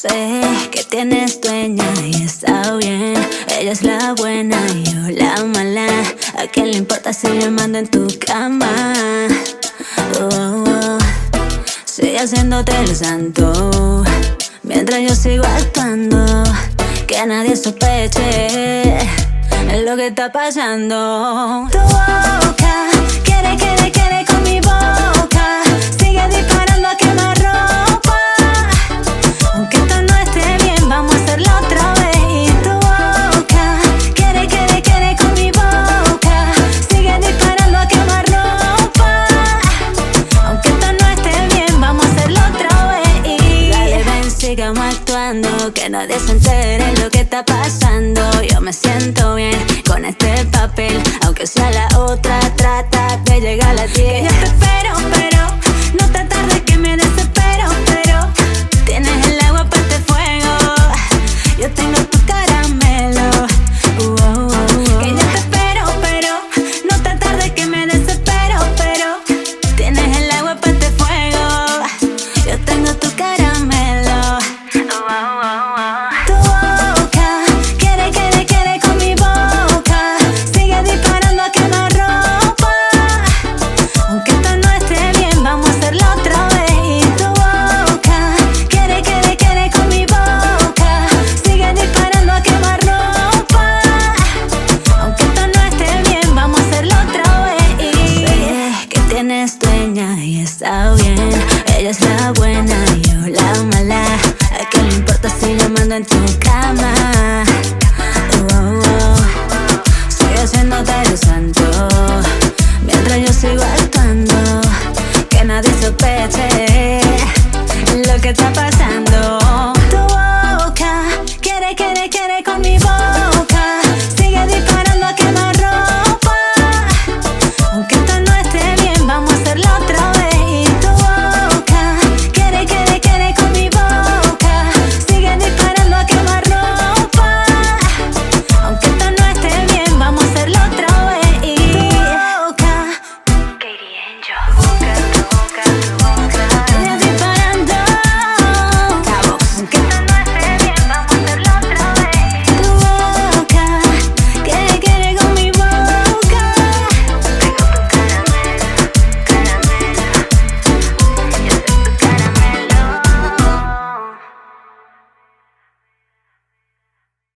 Sé que tienes dueña y está bien. Ella es la buena y yo la mala. ¿A quién le importa si le mando en tu cama? Oh, oh. Sigue haciéndote el santo. Mientras yo sigo actuando. Que nadie sospeche lo que está pasando. Tu boca quiere, quiere, quiere ven, sigamos actuando. Que nadie se entere lo que está pasando. Yo me siento bien con este papel. Aunque sea la otra, trata de llegar a ti. Yo te espero, tienes dueña y está bien. Ella es la buena y yo la mala. ¿A qué le importa si la mando en tu cama?